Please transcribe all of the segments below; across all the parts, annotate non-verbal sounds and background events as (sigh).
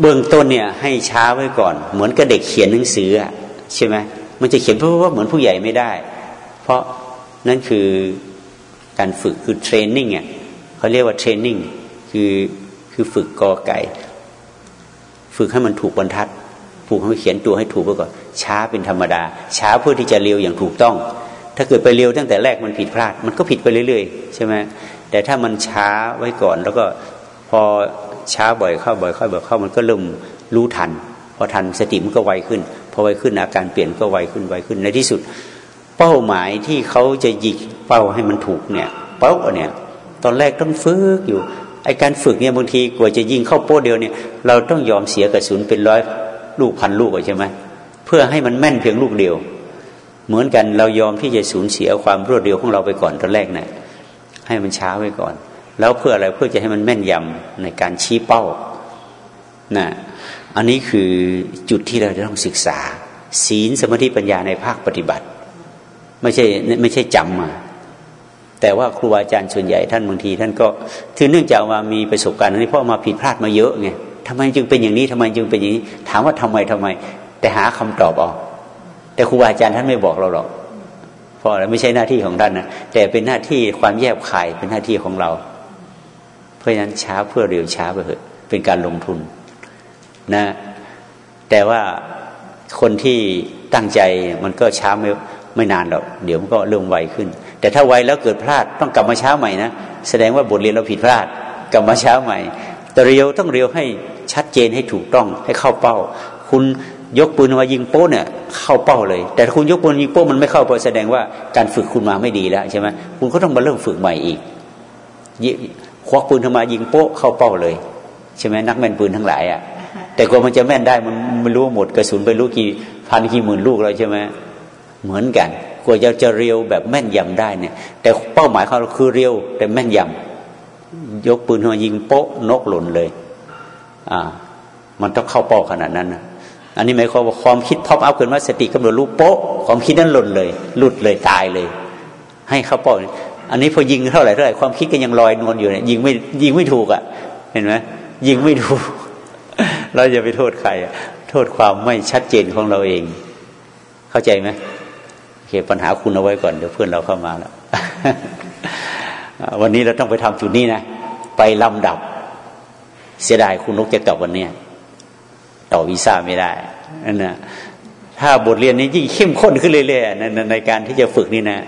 เบื้องต้นเนี่ย ให้ช้าไว้ก่อน เหมือนกับเด็กเขียนหนังสืออะใช่ไหมมันจะเขียนเพราะว่าเหมือนผู้ใหญ่ไม่ได้ เพราะนั่นคือการฝึกคือเทรนนิ่งอะเขาเรียกว่าเทรนนิ่งคือคือฝึกกอไก่ ฝึกให้มันถูกบรรทัดฝึกให้เขียนตัวให้ถูกไปก่อนช้าเป็นธรรมดา ช้าเพื่อที่จะเร็วอย่างถูกต้อง ถ้าเกิดไปเร็วตั้งแต่แรกมันผิดพลาด มันก็ผิดไปเรื่อยๆใช่ไหมแต่ถ้ามันช้าไว้ก่อนแล้วก็พอ ช้าบ่อยเข้าบ่อยเข้าบ่อยเข้ามันก็เริ่มรู้ทันพอทันสติมันก็ไวขึ้นพอไวขึ้นอาการเปลี่ยนก็ไวขึ้นไวขึ้นในที่สุด เป้าหมายที่เขาจะยิงเป้าให้มันถูกเนี่ยเป้าเนี่ยตอนแรกต้องฝึกอยู่ไอการฝึกเนี่ยบางทีกว่าจะยิงเข้าโป้เดียวเนี่ยเราต้องยอมเสียกระสุนเป็นร้อยลูกพันลูกใช่ไหมเพื่อให้มันแม่นเพียงลูกเดียว เหมือนกันเรายอมที่จะสูญเสียความรวดเร็วของเราไปก่อนตอนแรกเนะี่ยให้มันช้าไว้ก่อน แล้วเพื่ออะไรเพื่อจะให้มันแม่นยำในการชี้เป้านะอันนี้คือจุดที่เราจะต้องศึกษา ศีลสมาธิปัญญาในภาคปฏิบัติ ไม่ใช่ไม่ใช่จำมาแต่ว่าครูอาจารย์ส่วนใหญ่ท่านบางที ท่านก็คือเนื่องจากว่ามีประสบการณ์นี้เพราะมาผิดพลาดมาเยอะไงทำไมจึงเป็นอย่างนี้ทำไมจึงเป็นอย่างนี้ ถามว่าทำไมทำไม แต่หาคำตอบออกแต่ครูอาจารย์ท่านไม่บอกเราหรอกเพราะอะไรไม่ใช่หน้าที่ของท่านนะแต่เป็นหน้าที่ความแยบคายเป็นหน้าที่ของเรา เพราะฉะนั้นช้าเพื่อเร็วช้าไปเถอะเป็นการลงทุนนะแต่ว่าคนที่ตั้งใจมันก็ช้าไม่ไม่นานหรอกเดี๋ยวมันก็เริ่มไวขึ้น แต่ถ้าไวแล้วเกิดพลาดต้องกลับมาช้าใหม่นะแสดงว่าบทเรียนเราผิดพลาด กลับมาช้าใหม่ แต่เรียวต้องเรียวให้ชัดเจนให้ถูกต้องให้เข้าเป้า คุณยกปืนมายิงโป้เนี่ยเข้าเป้าเลย แต่คุณยกปืนยิงโป้มันไม่เข้าเป้าแสดงว่าการฝึกคุณมาไม่ดีแล้วใช่ไหมคุณก็ต้องมาเริ่มฝึกใหม่อีก ควักปืนทมายิงโป้เข้าเป้าเลย ใช่ไหมนักแม่นปืนทั้งหลายอะ แต่กว่ามันจะแม่นได้มันไม่รู้หมดกระสุนไปรู้กี่พันกี่หมื่นลูกแล้วใช่ไหมเหมือนกันกว่าจะจะเรียวแบบแม่นยำได้เนี่ย แต่เป้าหมายของเราคือเรียวแต่แม่นยำยกปืนมายิงโป๊ะนกหล่นเลย อ่า มันต้องเข้าเป้าขนาดนั้นนะอันนี้หมายความว่าความคิดพอปอัพเกินว่าสติกำหนดรู้โป๊ะความคิดนั้นหล่นเลย หลุดเลยตายเลย ให้เข้าเป้า อันนี้พอยิงเท่าไหร่เท่าไหร่ความคิดก็ยังลอยนวลอยู่เนี่ยยิงไม่ยิงไม่ถูกอะ่ะ เห็นไหมยิงไม่ถูก เราจะไปโทษใครโทษความไม่ชัดเจนของเราเอง เข้าใจไหมโอเคปัญหาคุณเอาไว้ก่อนเดี๋ยวเพื่อนเราเข้ามาแล้ววันนี้เราต้องไปทำจุดนี้นะไปลำดับ เสียดายคุณนกจะกลับวันนี้ต่อวีซ่าไม่ได้นั่นนะถ้าบทเรียนนี้ยิ่งเข้มข้นขึ้นเรื่อยๆในในการที่จะฝึกนี่นะ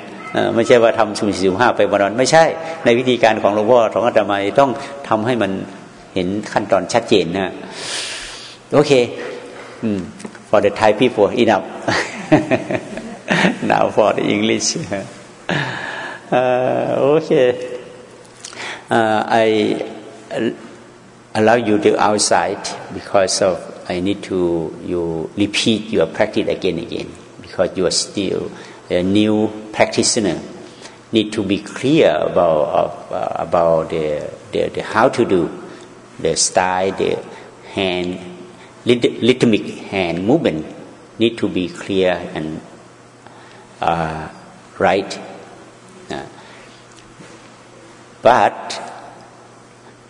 ไม่ใช่ว่าทำชุมสิบห้าไปวันนั้นไม่ใช่ ในวิธีการของหลวงพ่อของอาตมาต้องทำให้มันเห็นขั้นตอนชัดเจนนะโอเค for the Thai people enough now for the English uh, okay uh, I allow you to outside because of I need to you repeat your practice again again because you are still a new practitioner need to be clear about uh, about the, the, the how to do the style, the hand, rhythmic hand movement need to be clear and uh, right. Uh, but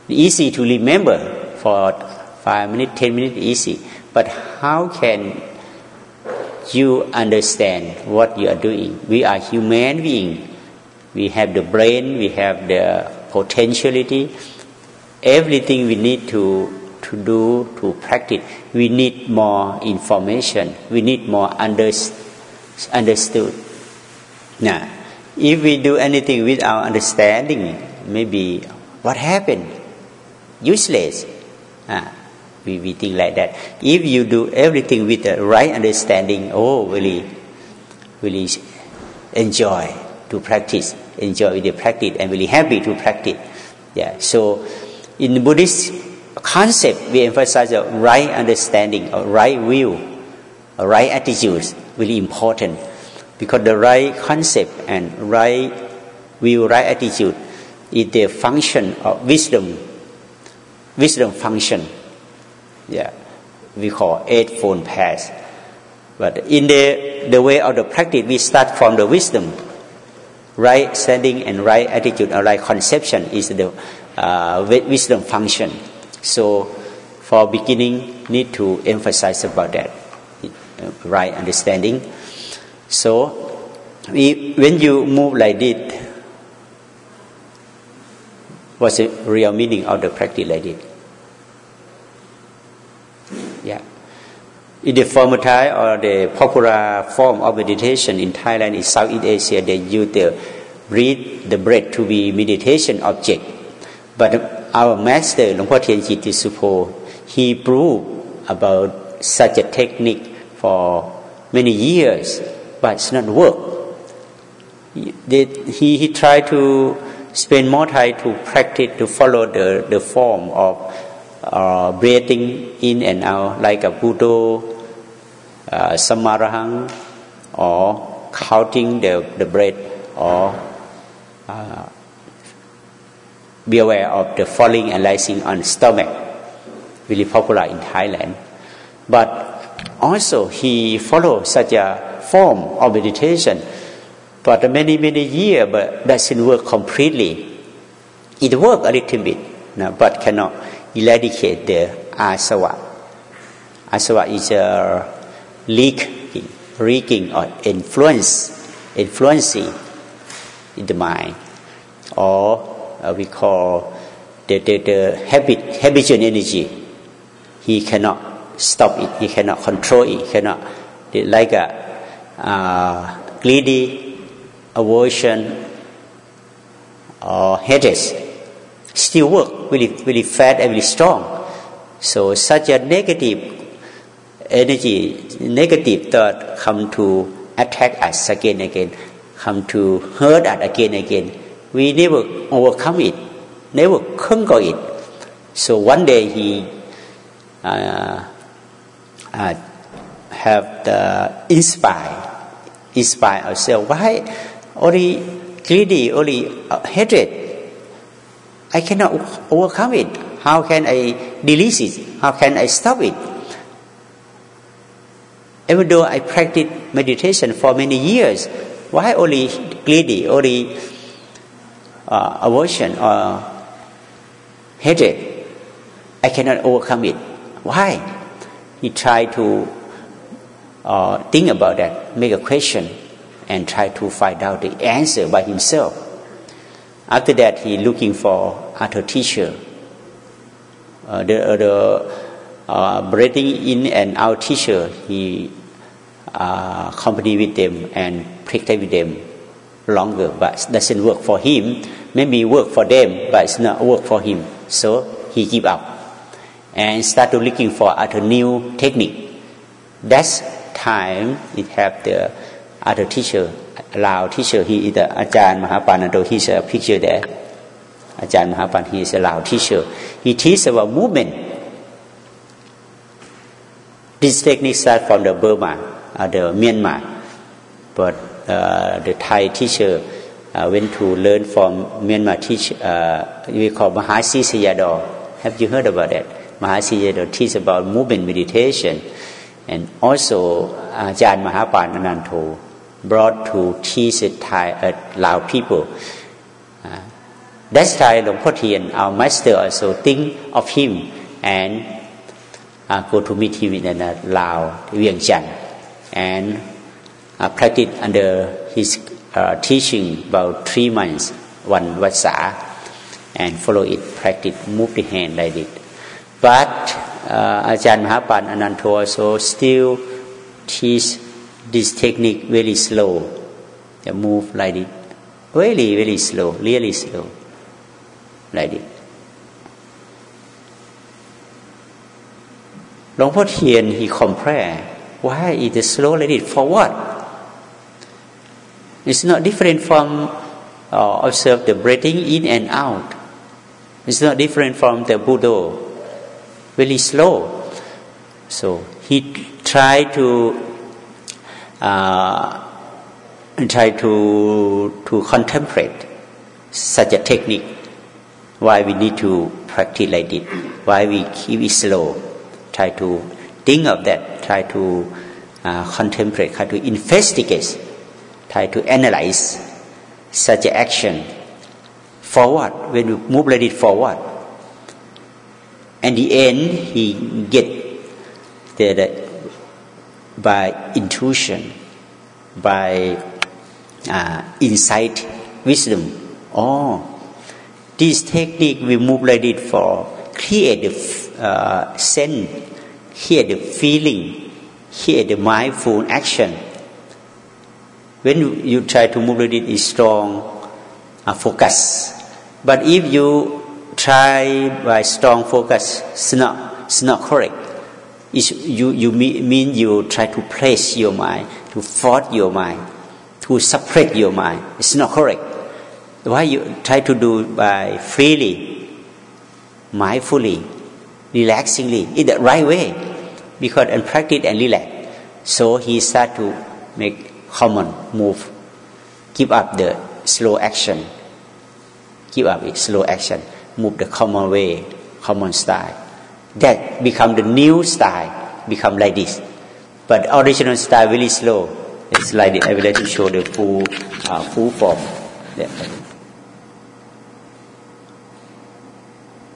easy to remember for five minutes, ten minutes, easy. But how can you understand what you are doing? We are human beings. We have the brain, we have the potentiality, everything we need to to do to practice we need more information. We need more under, understood. Now if we do anything without understanding maybe what happened? Useless. Ah, we, we think like that if you do everything with the right understanding oh really really enjoy to practice enjoy the practice and really happy to practice yeah so in Buddhist concept, we emphasize the right understanding, a right view, a right attitude, really important. Because the right concept and right view, right attitude is the function of wisdom, wisdom function. Yeah, we call eightfold path. But in the, the way of the practice, we start from the wisdom. Right standing and right attitude or right conception is the uh, wisdom function. So, for beginning, need to emphasize about that right understanding. So, we, when you move like this, what's the real meaning of the practice like this? In the former Thai or the popular form of meditation in Thailand, in Southeast Asia, they use the breathe the breath to be meditation object. But our master, Luang Por Teean Supo, he proved about such a technique for many years, but it's not work. He, he, he tried to spend more time to practice, to follow the, the form of uh, breathing in and out, like a Buddho, uh, or counting the, the breath, or uh, be aware of the falling and rising on stomach, really popular in Thailand. But also he followed such a form of meditation, but many many years, but doesn't work completely. It works a little bit, no, but cannot eradicate the asava. Asava is a leak, leaking or influence, influencing in the mind, or uh, we call the, the, the habit, habitual energy. He cannot stop it. He cannot control it. He cannot like a uh, greedy aversion or hatred still work really really fat and really strong. So such a negative energy, negative thought come to attack us again and again come to hurt us again and again. We never overcome it, never conquer it. So one day he uh, uh, have the inspire, inspire ourselves. Why only greedy, only uh, hatred? I cannot overcome it. How can I delete it? How can I stop it? Even though I practiced meditation for many years, why only greedy, only uh, aversion or hatred? I cannot overcome it. Why? He tried to uh, think about that, make a question, and try to find out the answer by himself. After that, he looking for other teacher. Uh, the uh, the uh, breathing in and out teacher, he uh, company with them and practice with them longer, but doesn't work for him. Maybe work for them, but it's not work for him. So he give up and started looking for other new technique. That's time it have the other teacher, Lao teacher. He is the Ajahn Mahapanando. He's a picture there. Ajahn Mahapan. He is a Lao teacher. He teaches about movement. This technique start from the Burma uh, the Myanmar. But uh, the Thai teacher uh, went to learn from Myanmar teacher, uh, we call Mahasi Sayadaw. Have you heard about that? Mahasi Sayadaw teach about movement meditation. And also Ajahn Mahapan Ananto brought to teach Thai uh, Lao people. Uh, that's why Luang Por Teean, our master, also think of him and uh, go to meet him in uh, Lao, Vientiane and uh, practice under his uh, teaching about three months, one vasa, and follow it, practice, move the hand like it. But uh, Ajahn Mahapan Ananto also still teach this technique very slow. They move like it, really, very slow, really slow, like it. Luang Por he compare why it is slow like it? For what? It's not different from uh, observe the breathing in and out. It's not different from the Buddho. Very slow. So he tried to uh, try to to contemplate such a technique. Why we need to practice like it? Why we keep it slow? Try to think of that, try to uh, contemplate, try to investigate, try to analyze such action. For what? When you move like it, forward. and the end he get the by intuition by uh, insight wisdom oh this technique we move like it for create the uh, sense create the feeling create the mindful action when you try to move like it is strong uh, focus but if you try by strong focus, it's not, it's not correct. It's, you, you mean you try to place your mind, to force your mind, to suppress your mind. It's not correct. Why you try to do by freely, mindfully, relaxingly, in the right way, because and practice and relax. So he start to make common move, give up the slow action, give up it slow action move the common way, common style. That become the new style, become like this. But original style really slow. It's like this. I will let you show the full, uh, full form. Yeah.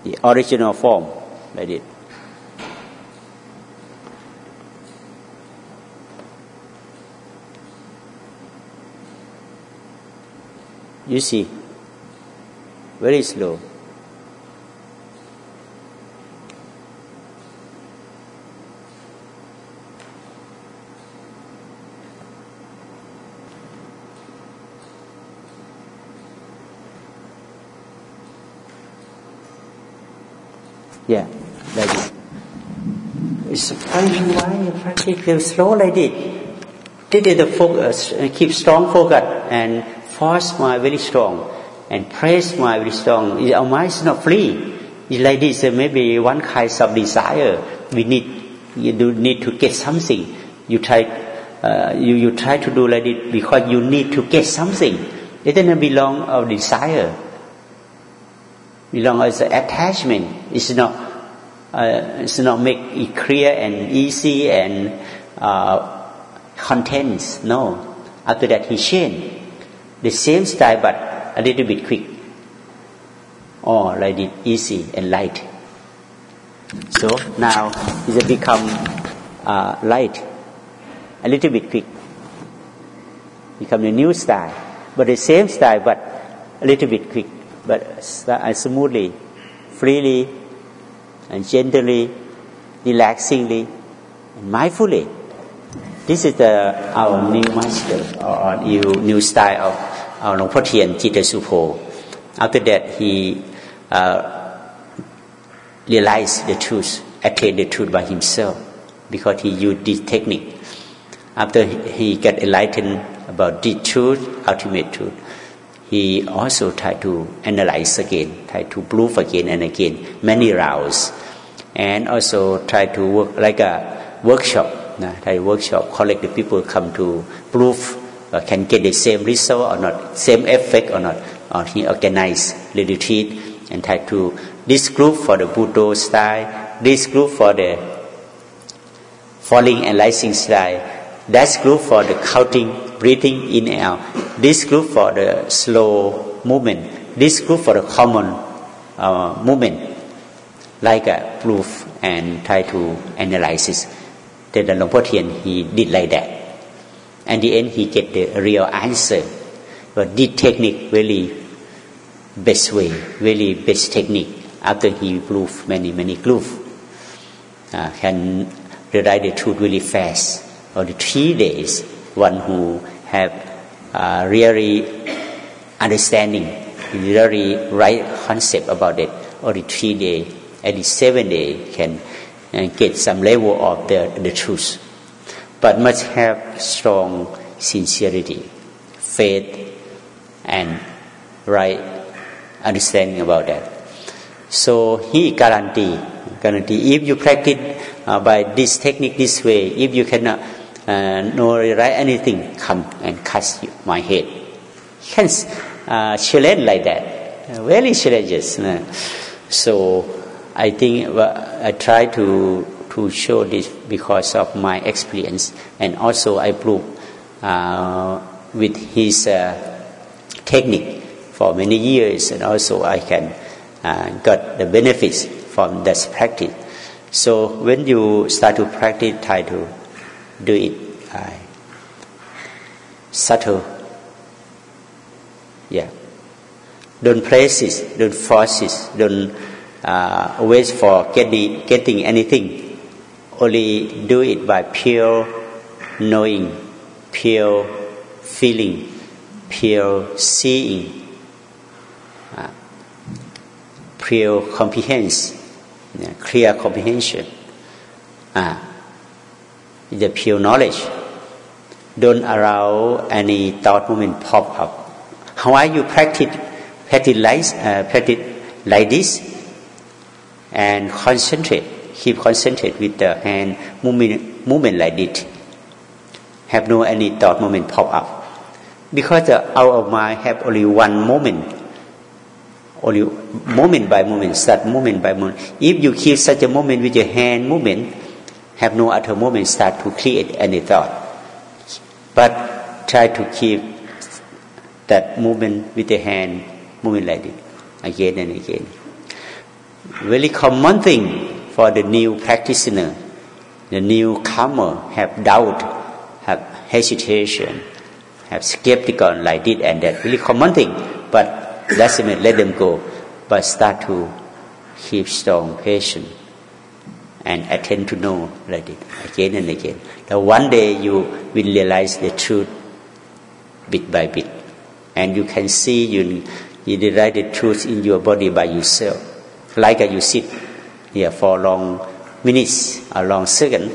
The original form, like this. You see, very slow. Yeah, this. It's surprising why I practice slow like this. This is the focus, uh, keep strong focus and force my very strong and press my very strong. Our mind is not free. It's like this, uh, maybe one kind of desire. We need, you do need to get something. You try, uh, you, you try to do like this because you need to get something. It doesn't belong of desire belong as an attachment. It's not, uh, it's not make it clear and easy and uh, contents. No. After that, he changed the same style, but a little bit quick, or like it easy and light. So now it's become uh, light, a little bit quick. Become a new style, but the same style, but a little bit quick but smoothly, freely, and gently, relaxingly, and mindfully. This is the, our new master or new, new style of our Long Teean Chitta Supo. After that, he uh, realized the truth, attained the truth by himself because he used this technique. After he got enlightened about the truth, ultimate truth, he also tried to analyze again, try to prove again and again, many rounds, and also try to work like a workshop, try workshop, collect the people come to prove uh, can get the same result or not, same effect or not, or he organize the retreat and try to this group for the Buddho style, this group for the falling and rising style, that group for the counting breathing in and out. This group for the slow movement. This group for the common uh, movement, like a proof and try to analyze it. Then the Luang Por Teean, he did like that. And the end, he get the real answer. But this technique really best way, really best technique. After he proof many, many proof, uh, can rewrite the truth really fast. Or the three days, one who have uh, really understanding, really right concept about it, only three day, the seven day can uh, get some level of the, the truth. But must have strong sincerity, faith, and right understanding about that. So he guarantee, guarantee if you practice uh, by this technique this way, if you cannot uh, no write anything, come and cut my head. Hence, uh, challenge like that, very challenges. Uh, so I think uh, I try to to show this because of my experience, and also I prove uh, with his uh, technique for many years, and also I can uh, got the benefits from that practice. So when you start to practice, try to do it uh, subtle. Yeah. Don't press it, don't force it, don't uh, wait for getting, getting anything. Only do it by pure knowing, pure feeling, pure seeing, uh, pure comprehension, yeah, clear comprehension. Uh, the pure knowledge. Don't allow any thought movement pop up. How are you practice practice like, uh, practice like this and concentrate. Keep concentrate with the hand movement, movement like this. Have no any thought moment pop up. Because the our mind have only one moment, only moment by moment, start moment by moment. If you keep such a moment with your hand movement, have no other moment start to create any thought. But try to keep that movement with the hand moving like this again and again. Very common thing for the new practitioner, the newcomer have doubt, have hesitation, have skeptical like this and that. Really common thing, but let's let them go. But start to keep strong, patient, and attend to know like it again and again. Now one day you will realize the truth bit by bit, and you can see you you realize the truth in your body by yourself. Like you sit here for long minutes or long second,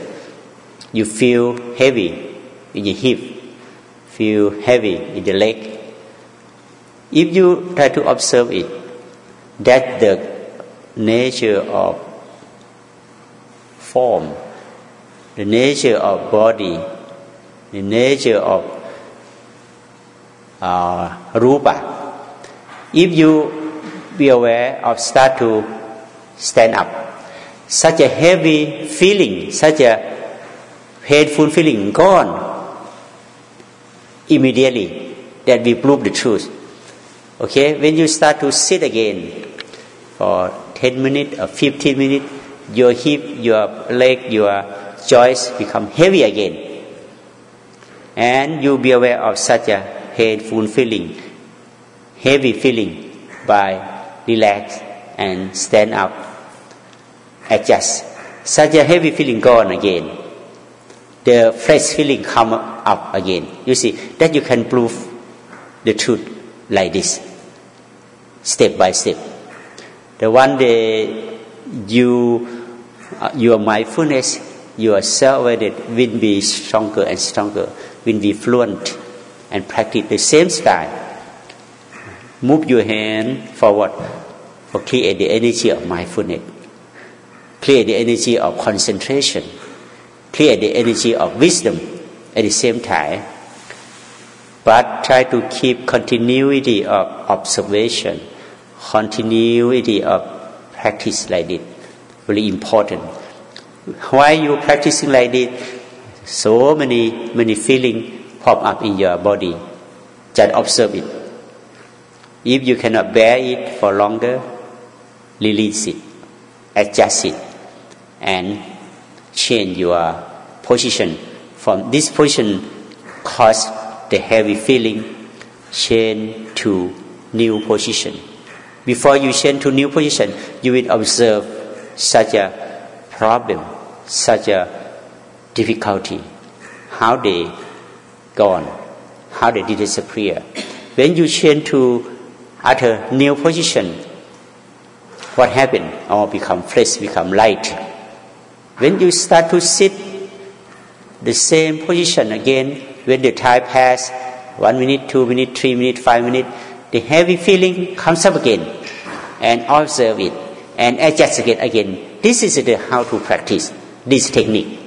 you feel heavy in your hip, feel heavy in the leg. If you try to observe it, that the nature of form, the nature of body, the nature of uh, rupa, if you be aware of start to stand up, such a heavy feeling, such a painful feeling gone immediately that we prove the truth. Okay, when you start to sit again for 10 minutes or 15 minutes, your hip, your leg, your joints become heavy again. And you'll be aware of such a painful feeling heavy feeling by relax and stand up, adjust. Such a heavy feeling gone again. The fresh feeling come up again. You see that you can prove the truth like this, step by step. The one day you, Uh, your mindfulness, your self-awareness will be stronger and stronger, will be fluent and practice the same style Move your hand forward for create the energy of mindfulness. Create the energy of concentration. Create the energy of wisdom at the same time. But try to keep continuity of observation, continuity of practice like this. Very important. Why you practicing like this? So many many feeling pop up in your body. Just observe it if you cannot bear it for longer, release it, adjust it, and change your position. From this position, cause the heavy feeling, change to new position. Before you change to new position, you will observe such a problem, such a difficulty, how they gone, how they disappear. When you change to a new position, what happened? All become fresh, become light. When you start to sit the same position again, when the time pass, one minute, two minute, three minute, five minute, the heavy feeling comes up again, and observe it, and adjust again. Again, this is the how to practice this technique.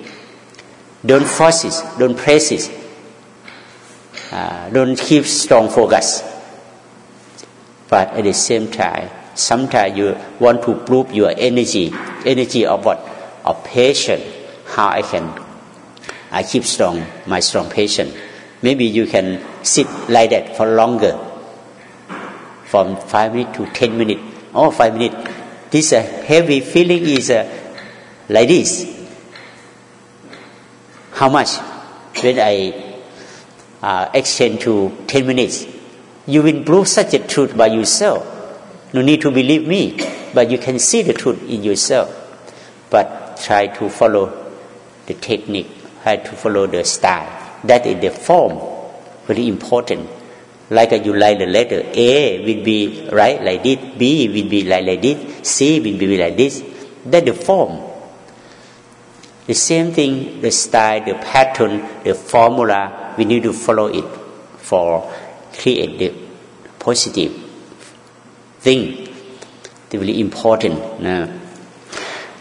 Don't force it, don't press it, uh, don't keep strong focus but at the same time, sometimes you want to prove your energy, energy of what? Of patience. How I can, I keep strong, my strong patience. Maybe you can sit like that for longer, from five minutes to ten minutes. Oh, five minutes, this uh, heavy feeling is uh, like this. How much? When I uh, extend to 10 minutes, you will prove such a truth by yourself. No need to believe me, but you can see the truth in yourself. But try to follow the technique, try to follow the style. That is the form, very important like you like the letter A will be right like this, B will be like, like this, C will be like this. That the form. The same thing, the style, the pattern, the formula, we need to follow it for create the positive thing. It's really important.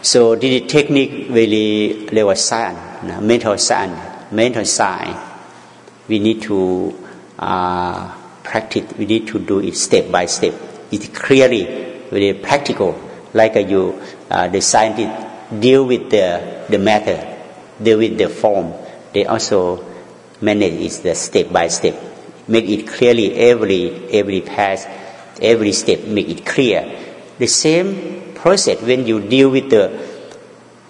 So this technique really level science, no? mental science, mental science. We need to uh, practice, we need to do it step by step. It's clearly very practical, like uh, you, uh, the scientists deal with the, the matter, deal with the form. They also manage it step by step, make it clearly every every pass, every step, make it clear. The same process when you deal with the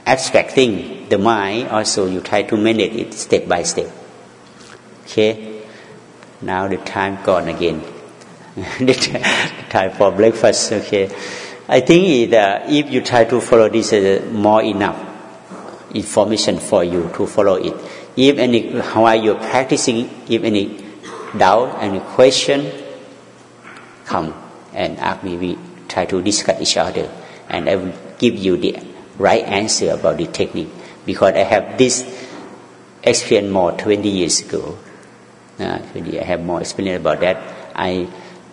abstract thing, the mind also you try to manage it step by step. Okay. Now the time gone again. (laughs) the time for breakfast. Okay. I think that if you try to follow this, uh, more enough information for you to follow it. If any while you're practicing, if any doubt, any question, come and ask me. We try to discuss each other, and I will give you the right answer about the technique because I have this experience more 20 years ago. Uh, I have more experience about that. I,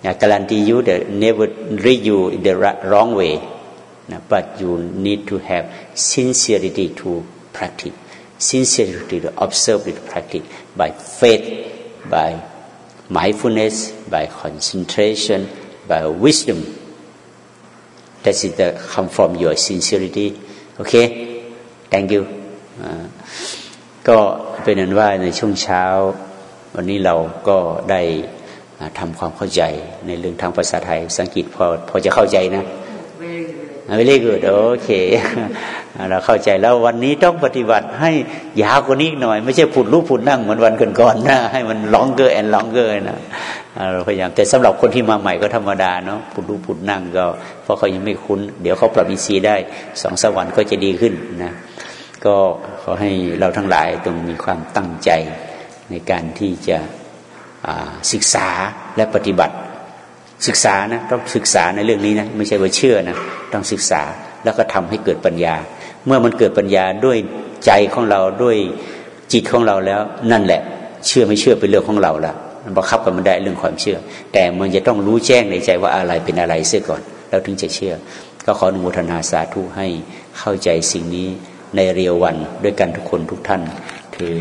I guarantee you that never read you in the wrong way, uh, but you need to have sincerity to practice, sincerity to observe it, practice by faith, by mindfulness, by concentration, by wisdom. That is the come from your sincerity. Okay, thank you. Uh, ก็เป็นนั้นว่าในช่วงเช้า วันนี้เราก็ได้ทำความเข้าใจในเรื่องทางภาษาไทยสังกฤษพอพอจะเข้าใจนะไม่เล่กิดโอเค เราเข้าใจแล้ววันนี้ต้องปฏิบัติให้ยาวกว่านี้หน่อย ไม่ใช่ผุดรูปผุดนั่งเหมือนวันก่อนๆนะให้มันลองเกอร์แอนลองเกอร์นะเราพยายามแต่สำหรับคนที่มาใหม่ก็ธรรมดาเนาะผุดรูปผุดนั่งก็เพราะเขายังไม่คุ้น เดี๋ยวเขาปรับอินทรีย์ได้สองสวรรค์ก็จะดีขึ้นนะก็ขอให้เราทั้งหลายต้องมีความตั้งใจ ในการที่จะศึกษาและปฏิบัติ ศึกษานะต้องศึกษาในเรื่องนี้นะไม่ใช่ว่าเชื่อนะต้องศึกษาแล้วก็ทำให้เกิดปัญญา เมื่อมันเกิดปัญญาด้วยใจของเราด้วยจิตของเราแล้วนั่นแหละ เชื่อไม่เชื่อเป็นเรื่องของเราละบังคับกันมันได้เรื่องความเชื่อ แต่มันจะต้องรู้แจ้งในใจว่าอะไรเป็นอะไรเสียก่อนแล้วถึงจะเชื่อ ก็ขออนุโมทนาสาธุให้เข้าใจสิ่งนี้ในเรียววันด้วยกันทุกคนทุกท่าน คือ